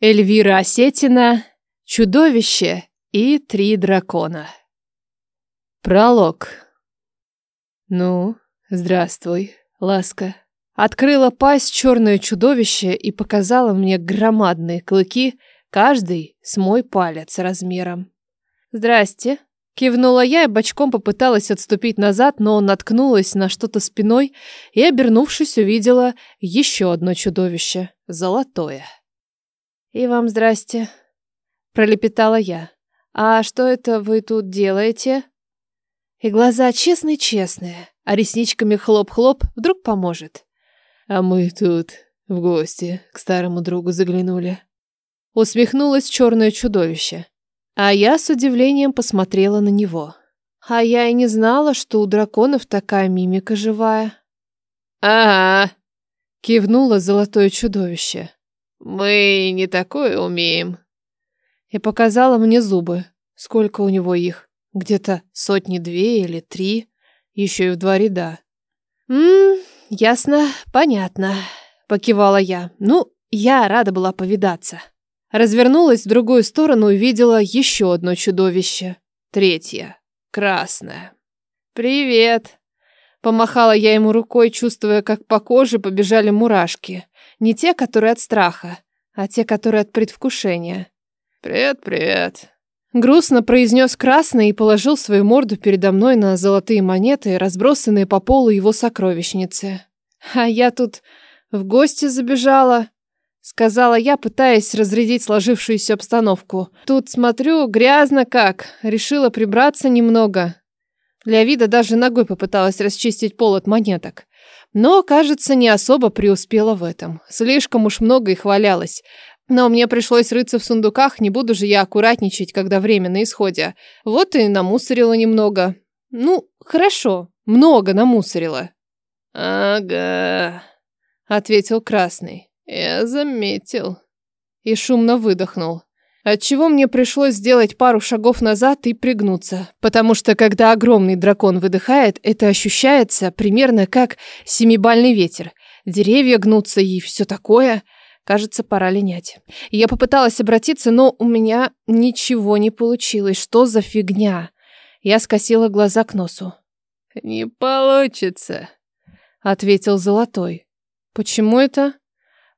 Эльвира Осетина, Чудовище и Три дракона. Пролог. Ну, здравствуй, ласка. Открыла пасть черное чудовище и показала мне громадные клыки, каждый с мой палец размером. Здрасте. Кивнула я и бочком попыталась отступить назад, но наткнулась на что-то спиной и, обернувшись, увидела еще одно чудовище, золотое. «И вам здрасте», — пролепетала я. «А что это вы тут делаете?» И глаза честные-честные, а ресничками хлоп-хлоп вдруг поможет. «А мы тут в гости к старому другу заглянули». Усмехнулось черное чудовище. А я с удивлением посмотрела на него. А я и не знала, что у драконов такая мимика живая. «Ага», — кивнуло золотое чудовище. Мы не такое умеем. И показала мне зубы. Сколько у него их? Где-то сотни-две или три. Еще и в два ряда. «Ммм, ясно, понятно», — покивала я. «Ну, я рада была повидаться». Развернулась в другую сторону и увидела еще одно чудовище. Третье. Красное. «Привет!» Помахала я ему рукой, чувствуя, как по коже побежали мурашки. Не те, которые от страха, а те, которые от предвкушения. «Привет, привет!» Грустно произнес Красный и положил свою морду передо мной на золотые монеты, разбросанные по полу его сокровищницы. «А я тут в гости забежала», — сказала я, пытаясь разрядить сложившуюся обстановку. «Тут, смотрю, грязно как. Решила прибраться немного». Для вида даже ногой попыталась расчистить пол от монеток. Но, кажется, не особо преуспела в этом. Слишком уж много их валялось. Но мне пришлось рыться в сундуках, не буду же я аккуратничать, когда время на исходе. Вот и намусорила немного. Ну, хорошо, много намусорила. «Ага», — ответил Красный. «Я заметил». И шумно выдохнул. Отчего мне пришлось сделать пару шагов назад и пригнуться, потому что когда огромный дракон выдыхает, это ощущается примерно как семибальный ветер. Деревья гнутся и все такое. Кажется, пора линять. Я попыталась обратиться, но у меня ничего не получилось. Что за фигня? Я скосила глаза к носу. «Не получится», — ответил Золотой. «Почему это?»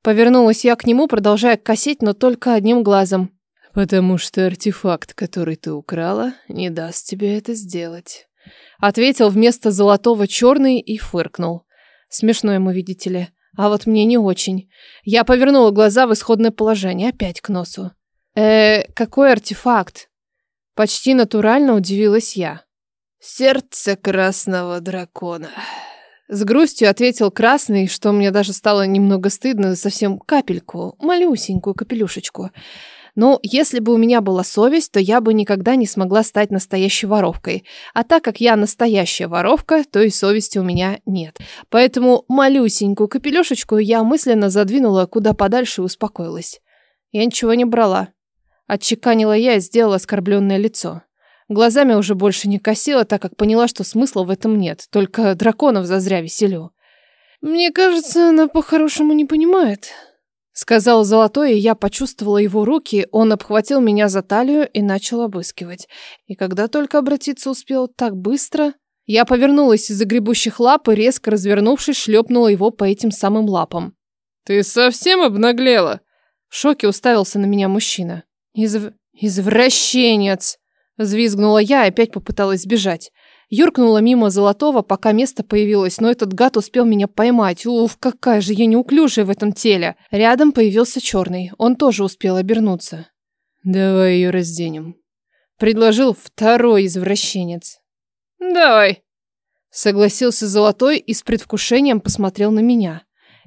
Повернулась я к нему, продолжая косить, но только одним глазом. «Потому что артефакт, который ты украла, не даст тебе это сделать», — ответил вместо золотого черный и фыркнул. Смешно ему, видите ли. А вот мне не очень. Я повернула глаза в исходное положение, опять к носу. э какой артефакт?» Почти натурально удивилась я. «Сердце красного дракона», с грустью ответил Красный, что мне даже стало немного стыдно, совсем капельку, малюсенькую капелюшечку. Но если бы у меня была совесть, то я бы никогда не смогла стать настоящей воровкой. А так как я настоящая воровка, то и совести у меня нет. Поэтому малюсенькую капелюшечку я мысленно задвинула куда подальше и успокоилась. Я ничего не брала. Отчеканила я и сделала оскорбленное лицо. Глазами уже больше не косила, так как поняла, что смысла в этом нет. Только драконов зазря веселю. Мне кажется, она по-хорошему не понимает. Сказал Золотой, и я почувствовала его руки, он обхватил меня за талию и начал обыскивать. И когда только обратиться успел так быстро... Я повернулась из-за гребущих лап и, резко развернувшись, шлепнула его по этим самым лапам. «Ты совсем обнаглела?» В шоке уставился на меня мужчина. «Изв... «Извращенец!» Взвизгнула я и опять попыталась сбежать. Юркнула мимо Золотого, пока место появилось, но этот гад успел меня поймать. Уф, какая же я неуклюжая в этом теле. Рядом появился черный. Он тоже успел обернуться. «Давай ее разденем», — предложил второй извращенец. «Давай», — согласился Золотой и с предвкушением посмотрел на меня.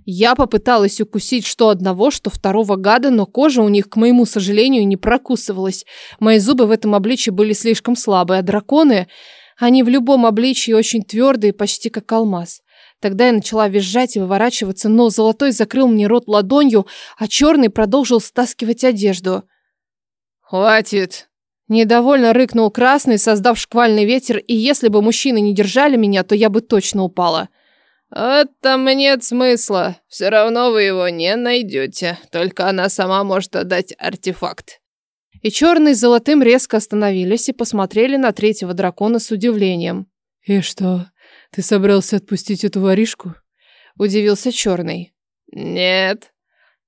Я попыталась укусить что одного, что второго гада, но кожа у них, к моему сожалению, не прокусывалась. Мои зубы в этом обличье были слишком слабые, а драконы... Они в любом обличии очень твердые, почти как алмаз. Тогда я начала визжать и выворачиваться, но золотой закрыл мне рот ладонью, а черный продолжил стаскивать одежду. «Хватит!» Недовольно рыкнул красный, создав шквальный ветер, и если бы мужчины не держали меня, то я бы точно упала. «Там нет смысла. Все равно вы его не найдете. Только она сама может отдать артефакт». И черный с золотым резко остановились и посмотрели на третьего дракона с удивлением. «И что, ты собрался отпустить эту воришку?» Удивился черный. «Нет»,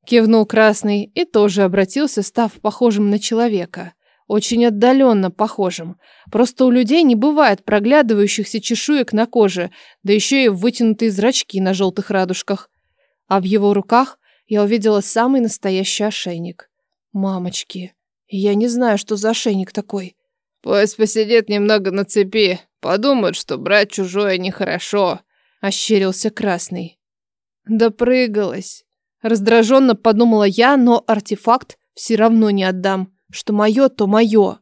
Кивнул Красный и тоже обратился, став похожим на человека. Очень отдаленно похожим. Просто у людей не бывает проглядывающихся чешуек на коже, да еще и вытянутые зрачки на желтых радужках. А в его руках я увидела самый настоящий ошейник. Мамочки, я не знаю, что за ошейник такой. Пусть посидит немного на цепи, подумают, что брать чужое нехорошо. Ощерился Красный. Допрыгалась. Раздраженно подумала я, но артефакт все равно не отдам. Что мое, то мое.